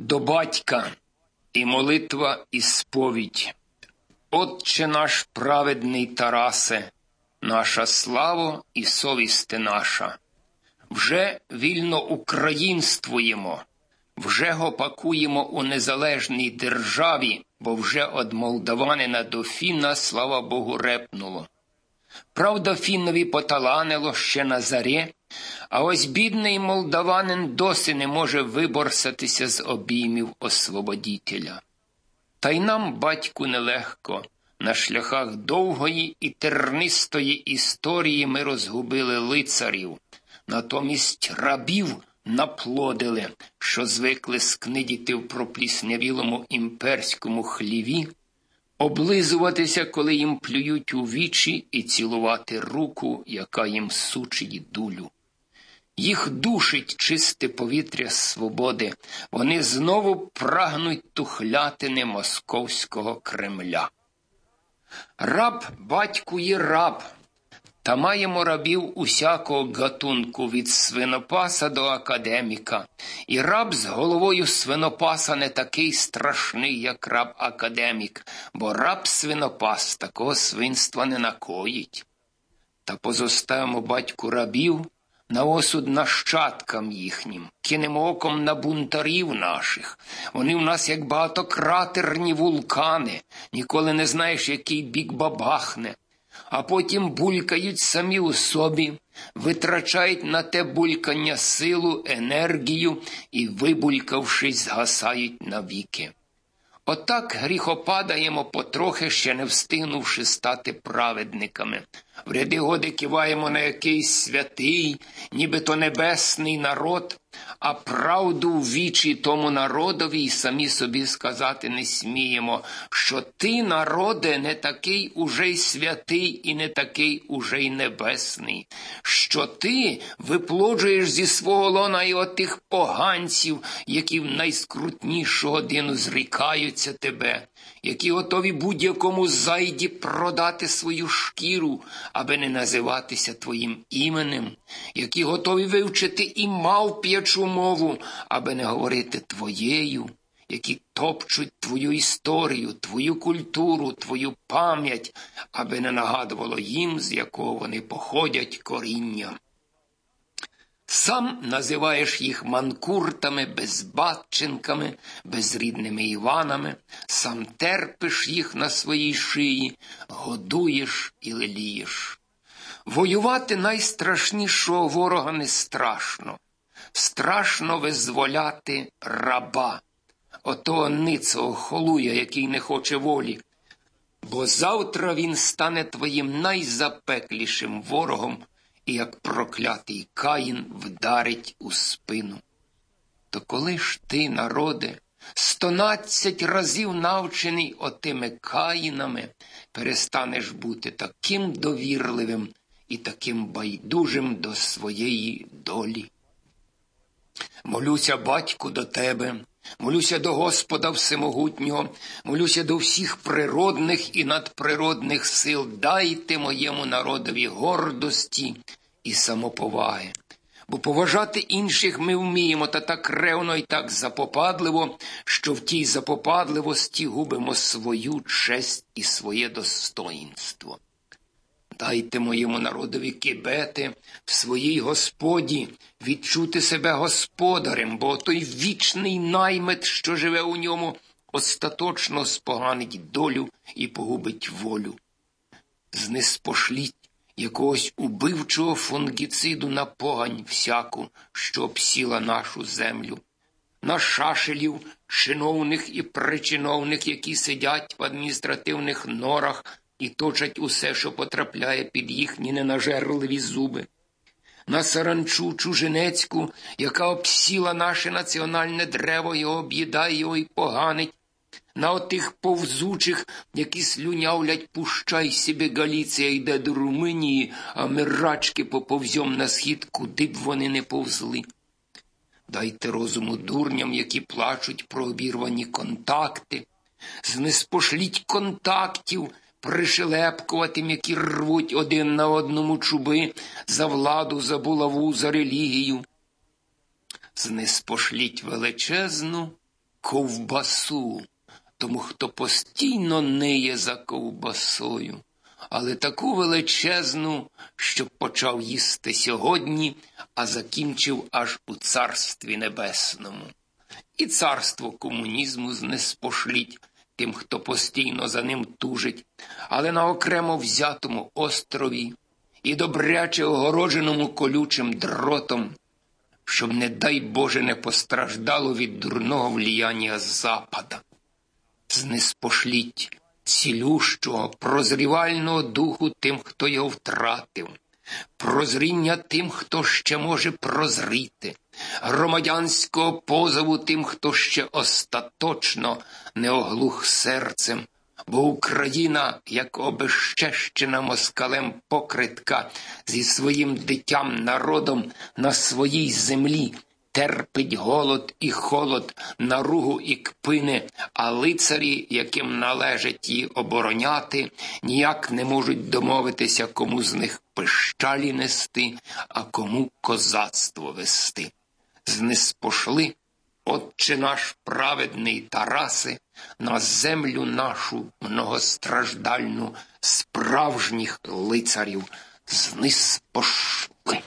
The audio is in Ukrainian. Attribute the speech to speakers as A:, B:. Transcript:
A: до батька і молитва і сповідь. Отче наш праведний Тарасе, наша слава і совісти наша, вже вільно українствуємо, вже гопакуємо у незалежній державі, бо вже од молдаванина до Фіна, слава Богу, репнуло. Правда, Фінові поталанило ще на зарі, а ось бідний молдаванин досі не може виборсатися з обіймів освободітеля. Та й нам, батьку, нелегко. На шляхах довгої і тернистої історії ми розгубили лицарів, натомість рабів наплодили, що звикли скнидіти в пропліснявілому імперському хліві, облизуватися, коли їм плюють у вічі, і цілувати руку, яка їм сучить дулю. Їх душить чисте повітря свободи, вони знову прагнуть тухлятини московського Кремля. Раб батьку є раб, та маємо рабів усякого гатунку від свинопаса до академіка, і раб з головою свинопаса не такий страшний, як раб академік, бо раб свинопас такого свинства не накоїть. Та позоставимо батьку рабів на осуд нащадкам їхнім, кинемо оком на бунтарів наших. Вони в нас, як багатократерні вулкани, ніколи не знаєш, який бік бабахне, а потім булькають самі у собі, витрачають на те булькання силу, енергію і, вибулькавшись, згасають навіки. Отак гріхопадаємо потрохи, ще не встигнувши стати праведниками. В ряди годи киваємо на якийсь святий, нібито небесний народ, а правду в вічі тому народові й самі собі сказати не сміємо, що ти, народе, не такий уже й святий і не такий уже й небесний, що ти виплоджуєш зі свого лона й отих поганців, які в найскрутнішу годину зрікаються тебе, які готові будь-якому зайді продати свою шкіру, аби не називатися твоїм іменем, які готові вивчити і мавп'ячу мову, аби не говорити твоєю, які топчуть твою історію, твою культуру, твою пам'ять, аби не нагадувало їм, з якого вони походять коріння. Сам називаєш їх манкуртами, безбатченками, безрідними Іванами, сам терпиш їх на своїй шиї, годуєш і лелієш. Воювати найстрашнішого ворога не страшно, страшно визволяти раба, отого ницого холуя, який не хоче волі, бо завтра він стане твоїм найзапеклішим ворогом і як проклятий Каїн вдарить у спину. То коли ж ти, народе, стонадцять разів навчений отими каїнами, перестанеш бути таким довірливим і таким байдужим до своєї долі? Молюся, батьку, до тебе, молюся до Господа Всемогутнього, молюся до всіх природних і надприродних сил, дайте моєму народові гордості і самоповаги. Бо поважати інших ми вміємо та так ревно і так запопадливо, що в тій запопадливості губимо свою честь і своє достоїнство. Дайте моєму народові кибети в своїй господі, відчути себе господарем, бо той вічний наймет, що живе у ньому, остаточно споганить долю і погубить волю. Знеспошліть якогось убивчого фунгіциду на погань всяку, що обсіла нашу землю, на шашелів, чиновних і причиновних, які сидять в адміністративних норах і точать усе, що потрапляє під їхні ненажерливі зуби. На саранчу чужинецьку, яка обсіла наше національне древо і об'їдає його і поганить, на отих повзучих, які слюнявлять, пущай себе Галіція йде до Румунії, а ми рачки поповзьом на схід, куди б вони не повзли. Дайте розуму дурням, які плачуть про обірвані контакти, знеспошліть контактів, пришелепкуватим, які рвуть один на одному чуби за владу, за булаву, за релігію. Знеспошліть величезну ковбасу, тому хто постійно ниє за ковбасою, але таку величезну, що почав їсти сьогодні, а закінчив аж у царстві небесному. І царство комунізму знеспошліть тим, хто постійно за ним тужить, але на окремо взятому острові і добряче огородженому колючим дротом, щоб, не дай Боже, не постраждало від дурного вліяння Запада. Знеспошліть цілющого, прозрівального духу тим, хто його втратив, прозріння тим, хто ще може прозріти, громадянського позову тим, хто ще остаточно не оглух серцем, бо Україна, як обещещена москалем покритка зі своїм дитям народом на своїй землі. Терпить голод і холод, наругу і кпини, а лицарі, яким належить її обороняти, ніяк не можуть домовитися, кому з них пищалі нести, а кому козацтво вести. Знеспошли Отче наш праведний Тараси, на землю нашу многостраждальну справжніх лицарів знис пошли.